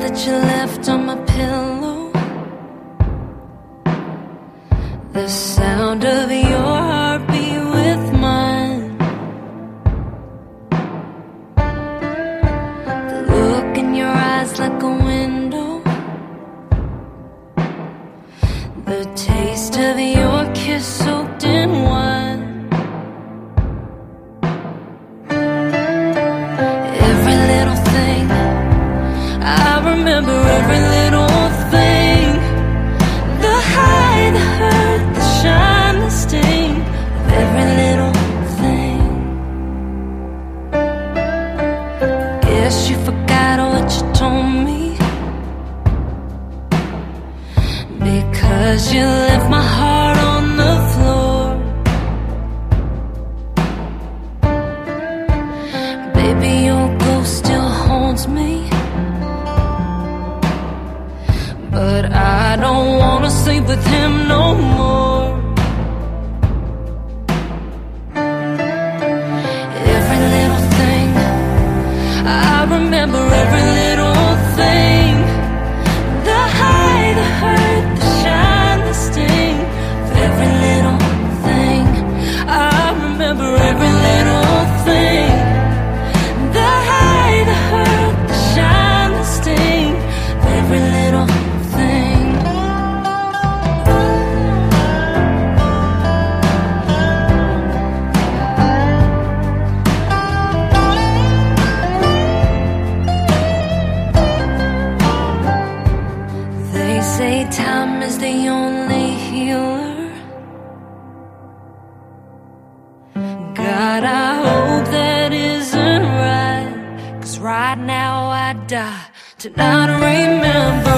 that you left on my pillow. The sound of your heartbeat with mine. The look in your eyes like a window. The taste of your kiss soaked left my heart on the floor. Baby, your ghost still haunts me. But I don't wanna sleep with him no more. Say time is the only healer. God, I hope that isn't right. Cause right now I die to not remember